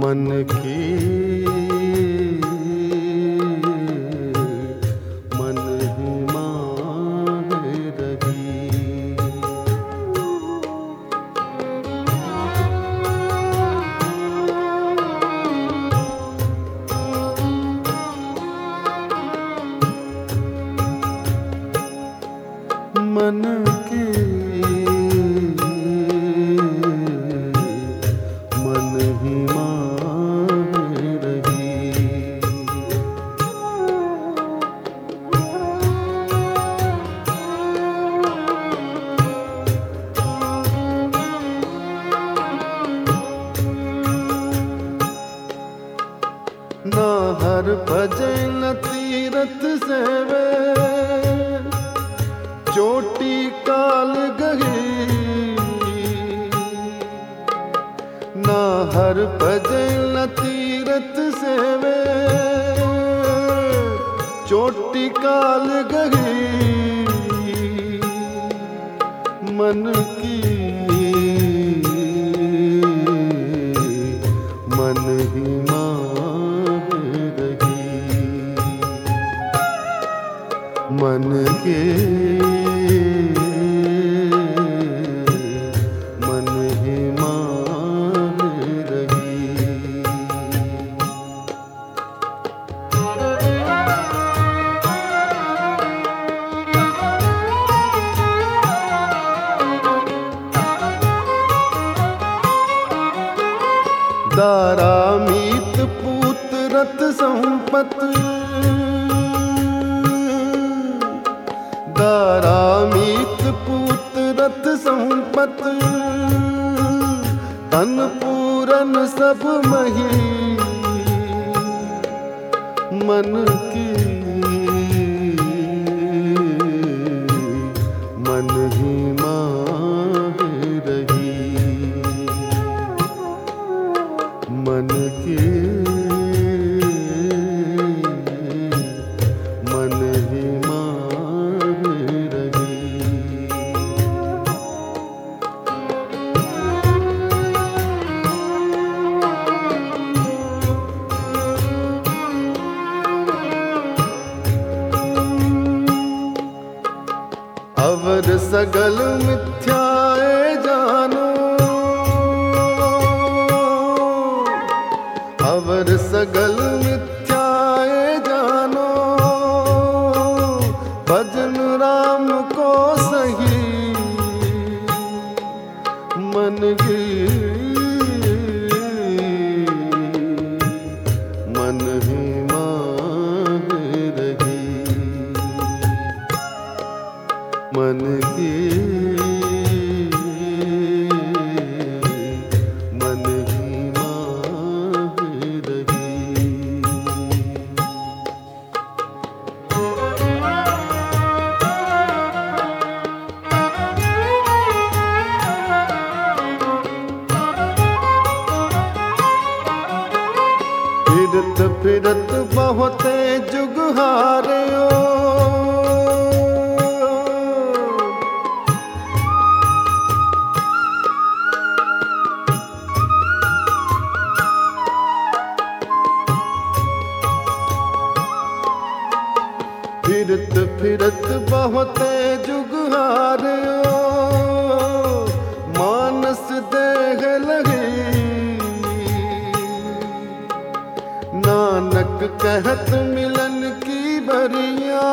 मन की ਭਜੈ ਨ ਤੀਰਤ ਸੇਵੇ, ਚੋਟੀ ਕਾਲ ਗਹੀ ਨਾ ਹਰ ਭਜੈ ਨ ਤੀਰਤ ਸੇਵੇ, ਚੋਟੀ ਕਾਲ ਗਹੀ ਮਨ ਕੀ दारा मीत पूत रत संपत। दारा मीत पूत रथ संपत। तन पूरन सब मही। मन की सगल मिथ्याए जानो। अवर सगल मिथ्याए जानो। भजन राम को सही। मन की ਮਨ ਕੀ? ਮਨ ਹੀ ਮਾਹੀ ਰਹੀ ਫਿਰਤ ਬਹੁਤੇ ਜੁਗ फिरत फिरत बहुत जुग हारियो मानस देह लगी नानक कहत मिलन की बरिया।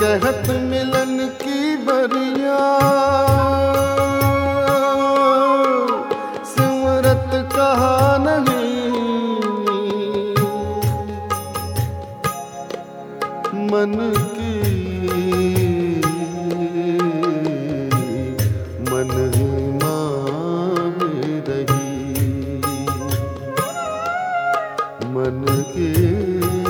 कहत मिलन की बरिया। सिमरत कहा नहीं मन की। मन के